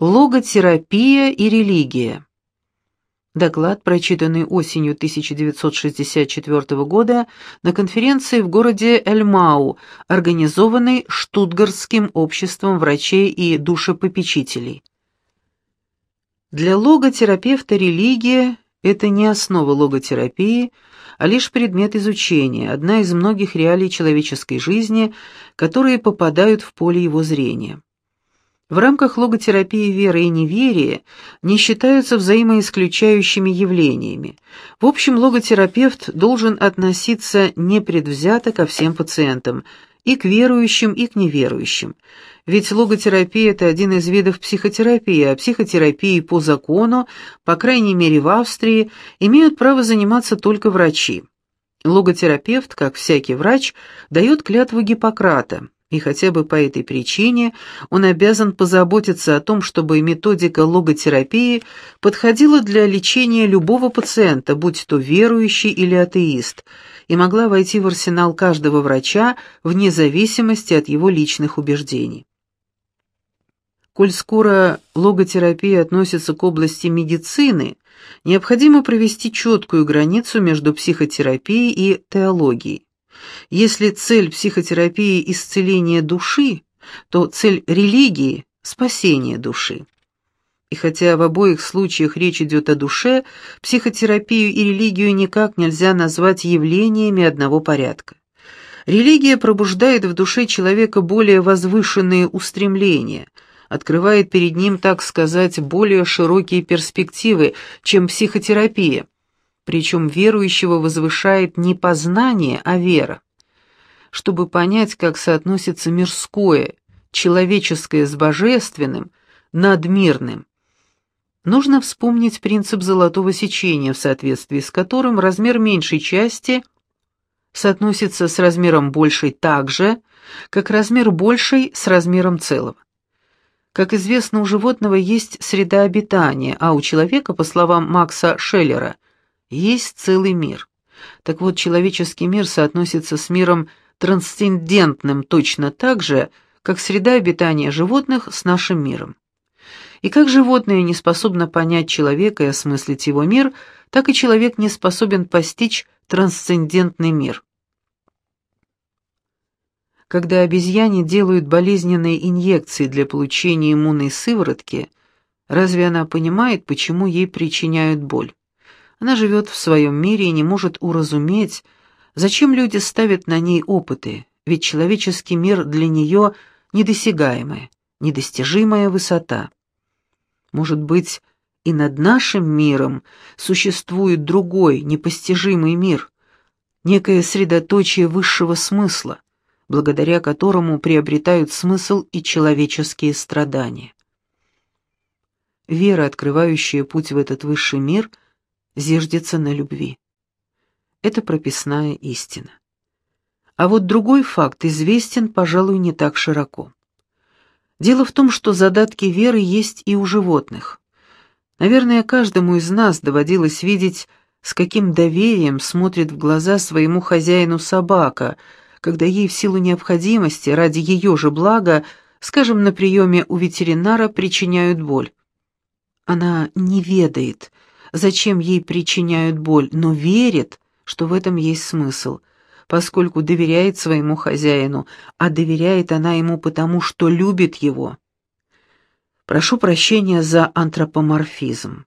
Логотерапия и религия. Доклад, прочитанный осенью 1964 года на конференции в городе Эльмау, организованной Штутгартским обществом врачей и душепопечителей. Для логотерапевта религия – это не основа логотерапии, а лишь предмет изучения, одна из многих реалий человеческой жизни, которые попадают в поле его зрения. В рамках логотерапии веры и неверия не считаются взаимоисключающими явлениями. В общем, логотерапевт должен относиться непредвзято ко всем пациентам, и к верующим, и к неверующим. Ведь логотерапия – это один из видов психотерапии, а психотерапией по закону, по крайней мере в Австрии, имеют право заниматься только врачи. Логотерапевт, как всякий врач, дает клятву Гиппократа – и хотя бы по этой причине он обязан позаботиться о том, чтобы методика логотерапии подходила для лечения любого пациента, будь то верующий или атеист, и могла войти в арсенал каждого врача вне зависимости от его личных убеждений. Коль скоро логотерапия относится к области медицины, необходимо провести четкую границу между психотерапией и теологией. Если цель психотерапии – исцеление души, то цель религии – спасение души. И хотя в обоих случаях речь идет о душе, психотерапию и религию никак нельзя назвать явлениями одного порядка. Религия пробуждает в душе человека более возвышенные устремления, открывает перед ним, так сказать, более широкие перспективы, чем психотерапия – причем верующего возвышает не познание, а вера. Чтобы понять, как соотносится мирское, человеческое с божественным, надмирным, нужно вспомнить принцип золотого сечения, в соответствии с которым размер меньшей части соотносится с размером большей так же, как размер большей с размером целого. Как известно, у животного есть среда обитания, а у человека, по словам Макса Шеллера, есть целый мир. Так вот, человеческий мир соотносится с миром трансцендентным точно так же, как среда обитания животных с нашим миром. И как животное не способно понять человека и осмыслить его мир, так и человек не способен постичь трансцендентный мир. Когда обезьяне делают болезненные инъекции для получения иммунной сыворотки, разве она понимает, почему ей причиняют боль? Она живет в своем мире и не может уразуметь, зачем люди ставят на ней опыты, ведь человеческий мир для нее недосягаемая, недостижимая высота. Может быть, и над нашим миром существует другой, непостижимый мир, некое средоточие высшего смысла, благодаря которому приобретают смысл и человеческие страдания. Вера, открывающая путь в этот высший мир – зиждется на любви. Это прописная истина. А вот другой факт известен, пожалуй, не так широко. Дело в том, что задатки веры есть и у животных. Наверное, каждому из нас доводилось видеть, с каким доверием смотрит в глаза своему хозяину собака, когда ей в силу необходимости, ради ее же блага, скажем, на приеме у ветеринара причиняют боль. Она не ведает, зачем ей причиняют боль, но верит, что в этом есть смысл, поскольку доверяет своему хозяину, а доверяет она ему потому, что любит его. Прошу прощения за антропоморфизм.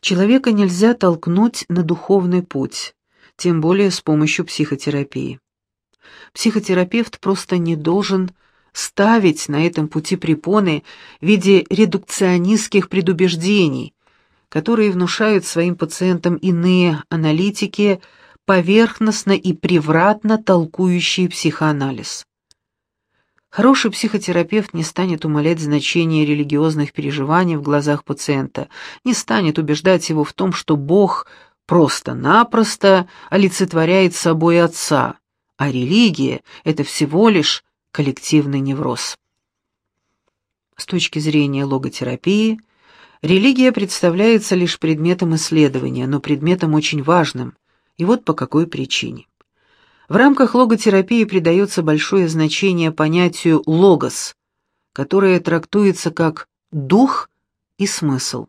Человека нельзя толкнуть на духовный путь, тем более с помощью психотерапии. Психотерапевт просто не должен ставить на этом пути препоны в виде редукционистских предубеждений, которые внушают своим пациентам иные аналитики, поверхностно и превратно толкующие психоанализ. Хороший психотерапевт не станет умалять значение религиозных переживаний в глазах пациента, не станет убеждать его в том, что Бог просто-напросто олицетворяет собой Отца, а религия — это всего лишь коллективный невроз. С точки зрения логотерапии — Религия представляется лишь предметом исследования, но предметом очень важным. И вот по какой причине. В рамках логотерапии придается большое значение понятию «логос», которое трактуется как «дух» и «смысл».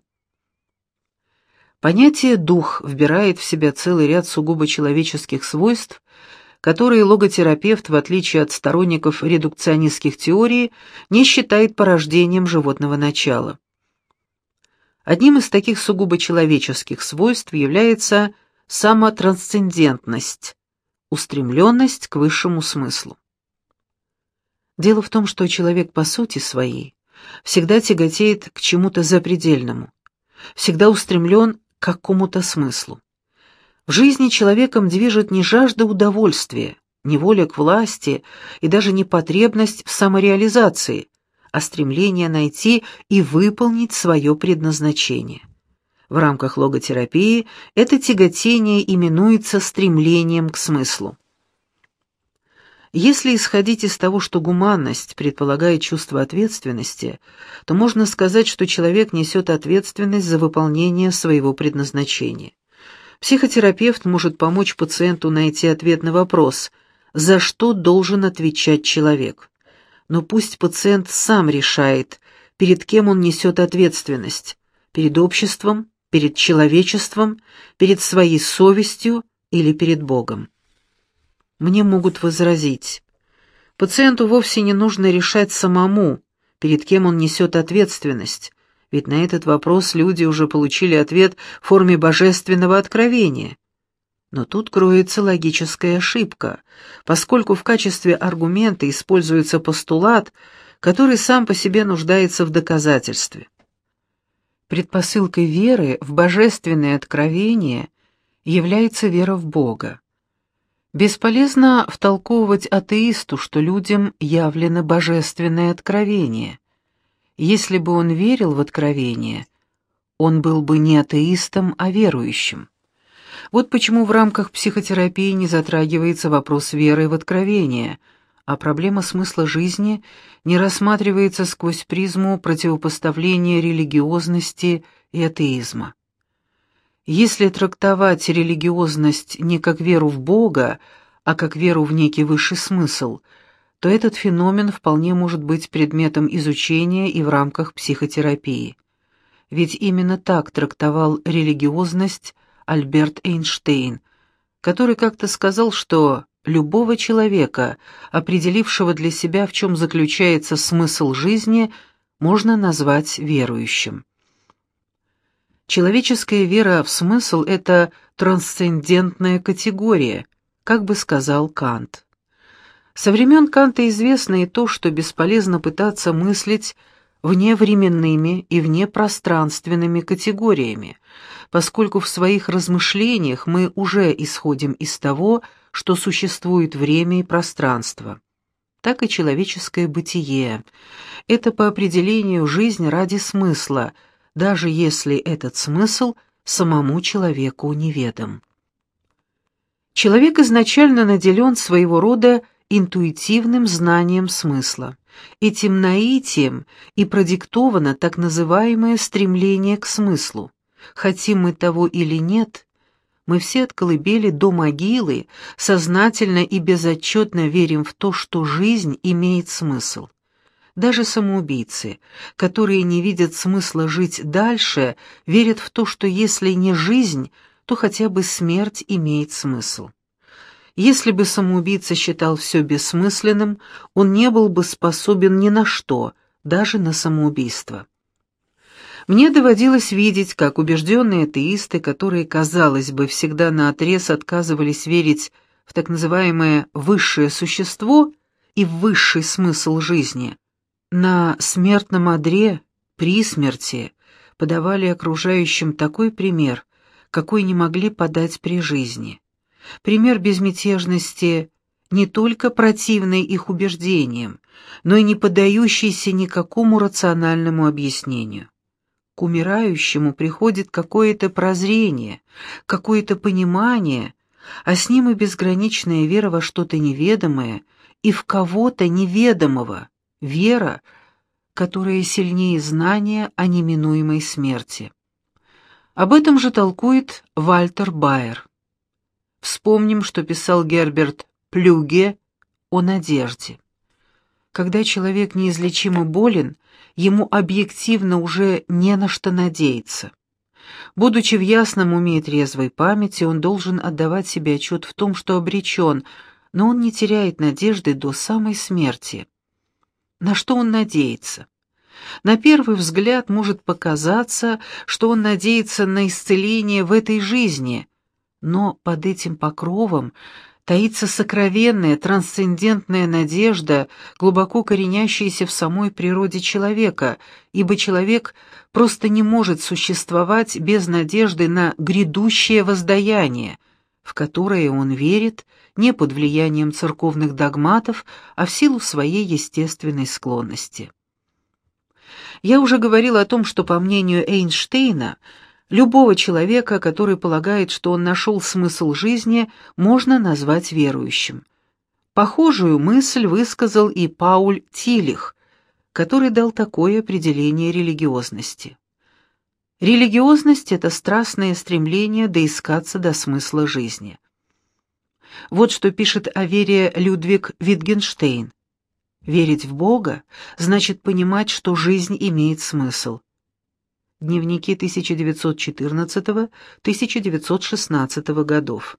Понятие «дух» вбирает в себя целый ряд сугубо человеческих свойств, которые логотерапевт, в отличие от сторонников редукционистских теорий, не считает порождением животного начала. Одним из таких сугубо человеческих свойств является самотрансцендентность, устремленность к высшему смыслу. Дело в том, что человек по сути своей всегда тяготеет к чему-то запредельному, всегда устремлен к какому-то смыслу. В жизни человеком движет не жажда удовольствия, не воля к власти и даже не потребность в самореализации, а стремление найти и выполнить свое предназначение. В рамках логотерапии это тяготение именуется стремлением к смыслу. Если исходить из того, что гуманность предполагает чувство ответственности, то можно сказать, что человек несет ответственность за выполнение своего предназначения. Психотерапевт может помочь пациенту найти ответ на вопрос, за что должен отвечать человек. Но пусть пациент сам решает, перед кем он несет ответственность – перед обществом, перед человечеством, перед своей совестью или перед Богом. Мне могут возразить, пациенту вовсе не нужно решать самому, перед кем он несет ответственность, ведь на этот вопрос люди уже получили ответ в форме божественного откровения. Но тут кроется логическая ошибка, поскольку в качестве аргумента используется постулат, который сам по себе нуждается в доказательстве. Предпосылкой веры в божественное откровение является вера в Бога. Бесполезно втолковывать атеисту, что людям явлено божественное откровение. Если бы он верил в откровение, он был бы не атеистом, а верующим. Вот почему в рамках психотерапии не затрагивается вопрос веры в откровение, а проблема смысла жизни не рассматривается сквозь призму противопоставления религиозности и атеизма. Если трактовать религиозность не как веру в Бога, а как веру в некий высший смысл – то этот феномен вполне может быть предметом изучения и в рамках психотерапии. Ведь именно так трактовал религиозность Альберт Эйнштейн, который как-то сказал, что любого человека, определившего для себя, в чем заключается смысл жизни, можно назвать верующим. Человеческая вера в смысл – это трансцендентная категория, как бы сказал Кант. Со времен Канта известно и то, что бесполезно пытаться мыслить вневременными и внепространственными категориями, поскольку в своих размышлениях мы уже исходим из того, что существует время и пространство. Так и человеческое бытие. Это по определению жизнь ради смысла, даже если этот смысл самому человеку неведом. Человек изначально наделен своего рода интуитивным знанием смысла. Этим наитием и продиктовано так называемое стремление к смыслу. Хотим мы того или нет, мы все от колыбели до могилы сознательно и безотчетно верим в то, что жизнь имеет смысл. Даже самоубийцы, которые не видят смысла жить дальше, верят в то, что если не жизнь, то хотя бы смерть имеет смысл. Если бы самоубийца считал все бессмысленным, он не был бы способен ни на что, даже на самоубийство. Мне доводилось видеть, как убежденные атеисты, которые, казалось бы, всегда наотрез отказывались верить в так называемое «высшее существо» и в высший смысл жизни, на смертном одре, при смерти, подавали окружающим такой пример, какой не могли подать при жизни пример безмятежности не только противный их убеждениям, но и не поддающийся никакому рациональному объяснению. Умирающему приходит какое-то прозрение, какое-то понимание, а с ним и безграничная вера во что-то неведомое и в кого-то неведомого, вера, которая сильнее знания о неминуемой смерти. Об этом же толкует Вальтер Байер. Вспомним, что писал Герберт Плюге о надежде. Когда человек неизлечимо болен, ему объективно уже не на что надеяться. Будучи в ясном уме и трезвой памяти, он должен отдавать себе отчет в том, что обречен, но он не теряет надежды до самой смерти. На что он надеется? На первый взгляд может показаться, что он надеется на исцеление в этой жизни, но под этим покровом таится сокровенная, трансцендентная надежда, глубоко коренящаяся в самой природе человека, ибо человек просто не может существовать без надежды на грядущее воздаяние, в которое он верит не под влиянием церковных догматов, а в силу своей естественной склонности. Я уже говорил о том, что, по мнению Эйнштейна, Любого человека, который полагает, что он нашел смысл жизни, можно назвать верующим. Похожую мысль высказал и Пауль Тилих, который дал такое определение религиозности. Религиозность — это страстное стремление доискаться до смысла жизни. Вот что пишет о вере Людвиг Витгенштейн. Верить в Бога значит понимать, что жизнь имеет смысл дневники 1914-1916 годов.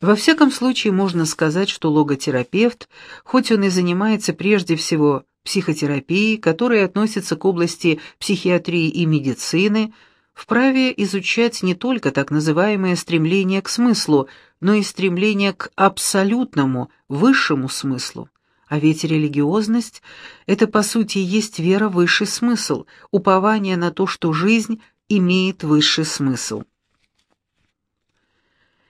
Во всяком случае, можно сказать, что логотерапевт, хоть он и занимается прежде всего психотерапией, которая относится к области психиатрии и медицины, вправе изучать не только так называемое стремление к смыслу, но и стремление к абсолютному, высшему смыслу. А ведь религиозность — это, по сути, есть вера в высший смысл, упование на то, что жизнь имеет высший смысл.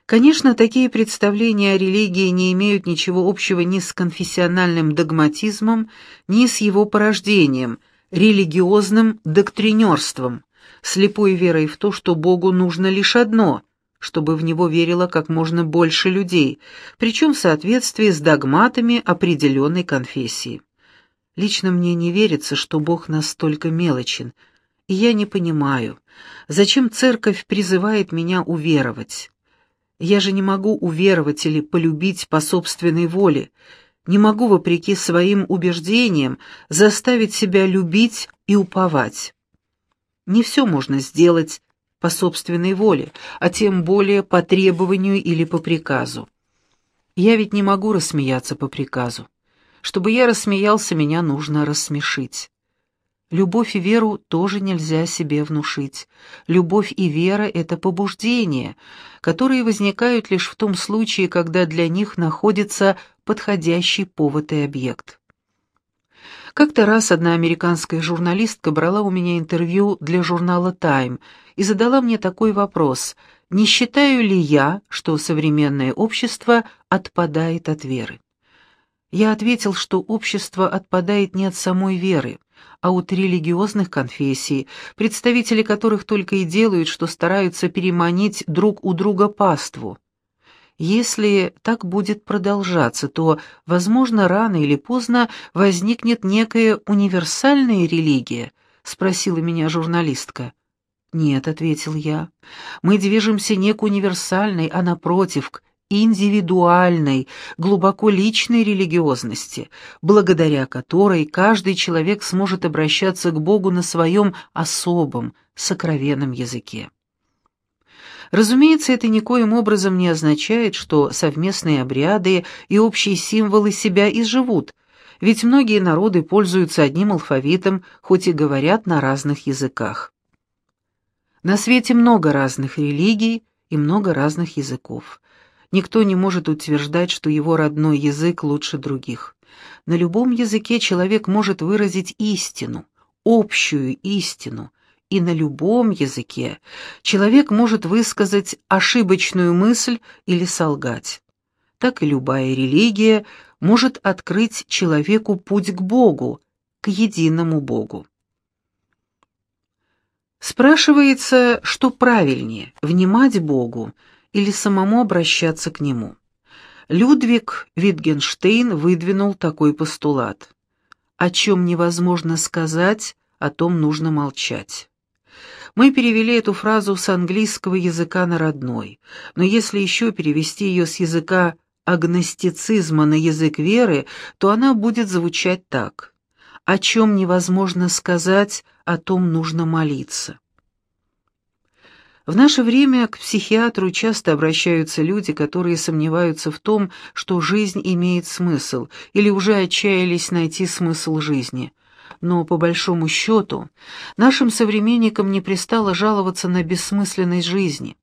Конечно, такие представления о религии не имеют ничего общего ни с конфессиональным догматизмом, ни с его порождением, религиозным доктринерством, слепой верой в то, что Богу нужно лишь одно чтобы в него верило как можно больше людей, причем в соответствии с догматами определенной конфессии. Лично мне не верится, что Бог настолько мелочен, и я не понимаю, зачем церковь призывает меня уверовать. Я же не могу уверовать или полюбить по собственной воле, не могу, вопреки своим убеждениям, заставить себя любить и уповать. Не все можно сделать, по собственной воле, а тем более по требованию или по приказу. Я ведь не могу рассмеяться по приказу. Чтобы я рассмеялся, меня нужно рассмешить. Любовь и веру тоже нельзя себе внушить. Любовь и вера — это побуждения, которые возникают лишь в том случае, когда для них находится подходящий повод и объект. Как-то раз одна американская журналистка брала у меня интервью для журнала «Тайм» и задала мне такой вопрос, не считаю ли я, что современное общество отпадает от веры. Я ответил, что общество отпадает не от самой веры, а от религиозных конфессий, представители которых только и делают, что стараются переманить друг у друга паству. Если так будет продолжаться, то, возможно, рано или поздно возникнет некая универсальная религия, спросила меня журналистка. Нет, ответил я. Мы движемся не к универсальной, а напротив, к индивидуальной, глубоко личной религиозности, благодаря которой каждый человек сможет обращаться к Богу на своем особом, сокровенном языке. Разумеется, это никоим образом не означает, что совместные обряды и общие символы себя изживут, ведь многие народы пользуются одним алфавитом, хоть и говорят на разных языках. На свете много разных религий и много разных языков. Никто не может утверждать, что его родной язык лучше других. На любом языке человек может выразить истину, общую истину, и на любом языке человек может высказать ошибочную мысль или солгать. Так и любая религия может открыть человеку путь к Богу, к единому Богу. Спрашивается, что правильнее – внимать Богу или самому обращаться к Нему. Людвиг Витгенштейн выдвинул такой постулат. О чем невозможно сказать, о том нужно молчать. Мы перевели эту фразу с английского языка на родной, но если еще перевести ее с языка агностицизма на язык веры, то она будет звучать так. О чем невозможно сказать, о том нужно молиться. В наше время к психиатру часто обращаются люди, которые сомневаются в том, что жизнь имеет смысл, или уже отчаялись найти смысл жизни. Но, по большому счету, нашим современникам не пристало жаловаться на бессмысленность жизни.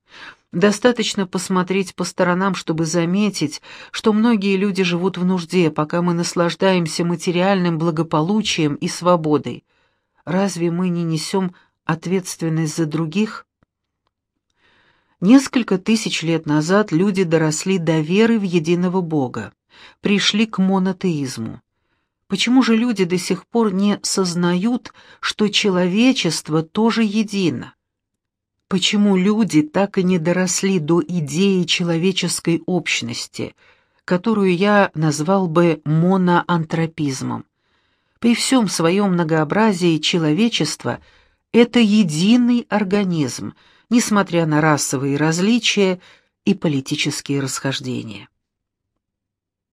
Достаточно посмотреть по сторонам, чтобы заметить, что многие люди живут в нужде, пока мы наслаждаемся материальным благополучием и свободой. Разве мы не несем ответственность за других? Несколько тысяч лет назад люди доросли до веры в единого Бога, пришли к монотеизму. Почему же люди до сих пор не сознают, что человечество тоже едино? Почему люди так и не доросли до идеи человеческой общности, которую я назвал бы моноантропизмом? При всем своем многообразии человечество — это единый организм, несмотря на расовые различия и политические расхождения.